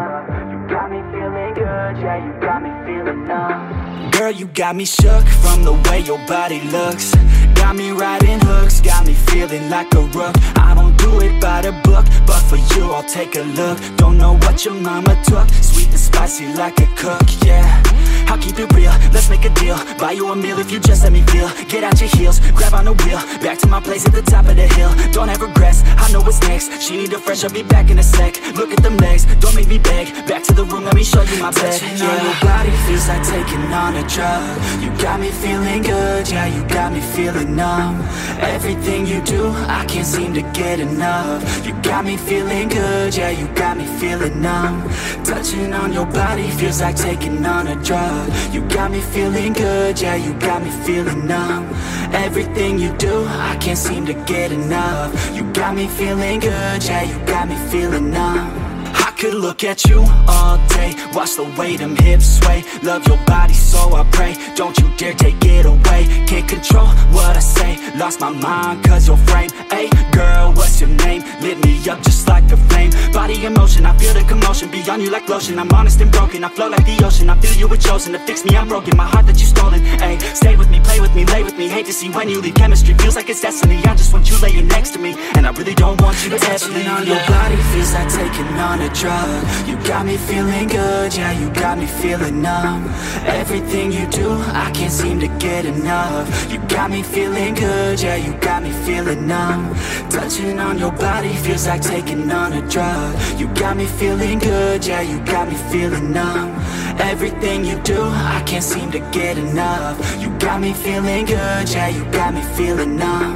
You got me feeling good, yeah, you got me feeling. Girl, you got me shook from the way your body looks. Got me riding hooks, got me feeling like a rook. I don't do it by the book, but for you, I'll take a look. Don't know what your mama took, sweet and spicy like a cook, yeah let's make a deal Buy you a meal if you just let me feel. Get out your heels, grab on the wheel. Back to my place at the top of the hill. Don't have regrets, I know what's next. She need a fresh, I'll be back in a sec. Look at them legs, don't make me beg. Back to the room, let me show you my bed. Touching on your body feels like taking on a drug. You got me feeling good, yeah you got feeling numb. Everything you do, I can't seem to get enough. You got me feeling good, yeah you got me feeling numb. Touching on your body feels like taking on a drug. You got me feeling good, yeah you got me feeling numb. Everything you do, I can't seem to get enough. You got me feeling good, yeah you got me feeling numb. I could look at you all day Watch the way them hips sway. Love your body I pray. Don't you dare take it away. Can't control what I say. Lost my mind cause your frame. Hey girl, name? Lit me up just like a flame. Body in motion, I feel the commotion. Beyond you like lotion. I'm honest and broken. I flow like the ocean. I feel you were chosen To fix me, I'm broken. My heart that you stolen Hey, stay with me, play with me, lay with me. Hate to see when you leave. Chemistry feels like it's destiny. I just want you laying next to me. And I really don't want you to Touching on your body feels like taking on a drug. You got me feeling good, yeah you got me feeling numb. Everything you do, I can't seem to get enough. You got me feeling good, yeah you got me feeling numb. Touching on your body feels like taking on a drug. You got me feeling good, yeah you got me feeling numb. Everything you do, I can't seem to get enough. You got me feeling good, yeah you got me feeling numb